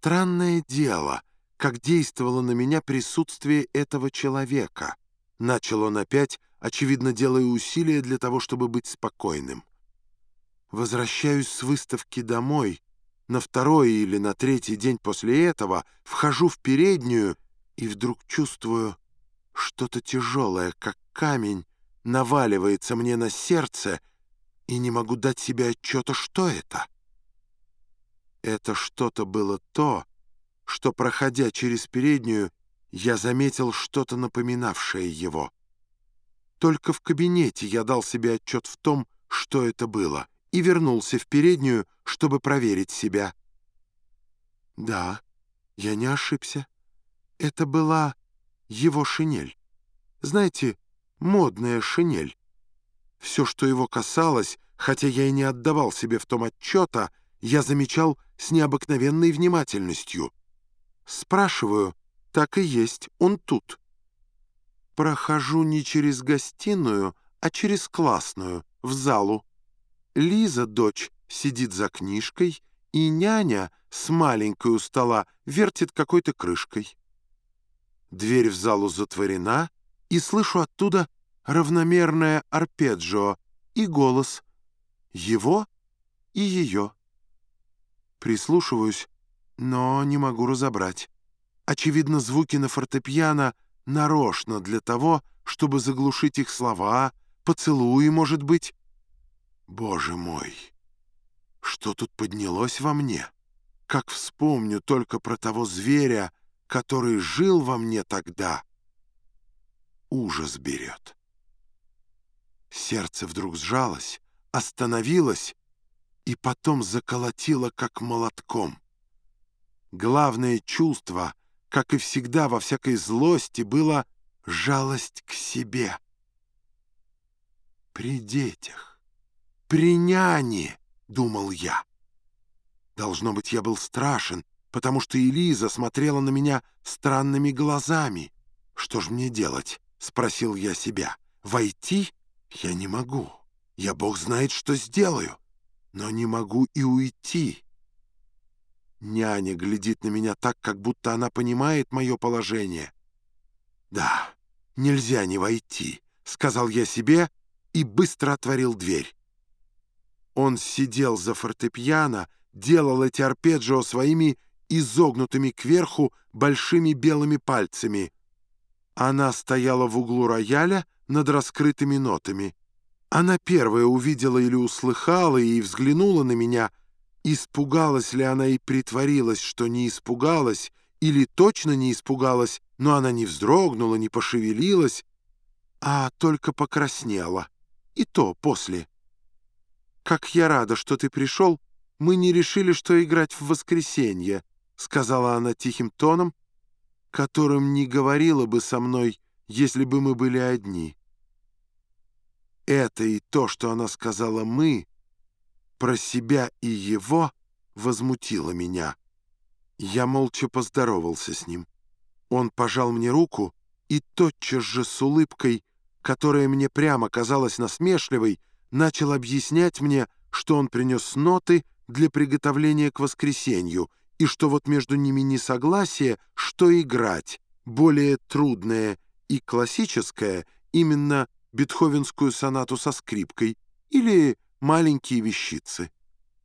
Странное дело, как действовало на меня присутствие этого человека. Начал он опять, очевидно, делая усилия для того, чтобы быть спокойным. Возвращаюсь с выставки домой. На второй или на третий день после этого вхожу в переднюю и вдруг чувствую что-то тяжелое, как камень, наваливается мне на сердце, и не могу дать себе отчета, что это. Это что-то было то, что, проходя через переднюю, я заметил что-то напоминавшее его. Только в кабинете я дал себе отчет в том, что это было, и вернулся в переднюю, чтобы проверить себя. Да, я не ошибся. Это была его шинель. Знаете, модная шинель. Все, что его касалось, хотя я и не отдавал себе в том отчета, я замечал с необыкновенной внимательностью. Спрашиваю, так и есть, он тут. Прохожу не через гостиную, а через классную, в залу. Лиза, дочь, сидит за книжкой, и няня с маленькой у стола вертит какой-то крышкой. Дверь в залу затворена, и слышу оттуда равномерное арпеджио и голос его и ее. Прислушиваюсь, но не могу разобрать. Очевидно, звуки на фортепиано нарочно для того, чтобы заглушить их слова, поцелуи, может быть. Боже мой, что тут поднялось во мне? Как вспомню только про того зверя, который жил во мне тогда. Ужас берет. Сердце вдруг сжалось, остановилось, и потом заколотило, как молотком. Главное чувство, как и всегда во всякой злости, было жалость к себе. «При детях, при няне», — думал я. Должно быть, я был страшен, потому что Элиза смотрела на меня странными глазами. «Что ж мне делать?» — спросил я себя. «Войти? Я не могу. Я, бог знает, что сделаю но не могу и уйти. Няня глядит на меня так, как будто она понимает мое положение. «Да, нельзя не войти», — сказал я себе и быстро отворил дверь. Он сидел за фортепиано, делал эти арпеджио своими изогнутыми кверху большими белыми пальцами. Она стояла в углу рояля над раскрытыми нотами. Она первая увидела или услыхала и взглянула на меня. Испугалась ли она и притворилась, что не испугалась, или точно не испугалась, но она не вздрогнула, не пошевелилась, а только покраснела. И то после. «Как я рада, что ты пришел. Мы не решили, что играть в воскресенье», — сказала она тихим тоном, которым не говорила бы со мной, если бы мы были одни. Это и то, что она сказала «мы», про себя и его, возмутило меня. Я молча поздоровался с ним. Он пожал мне руку и тотчас же с улыбкой, которая мне прямо казалась насмешливой, начал объяснять мне, что он принес ноты для приготовления к воскресенью, и что вот между ними несогласие, что играть, более трудное и классическое, именно бетховенскую сонату со скрипкой или маленькие вещицы.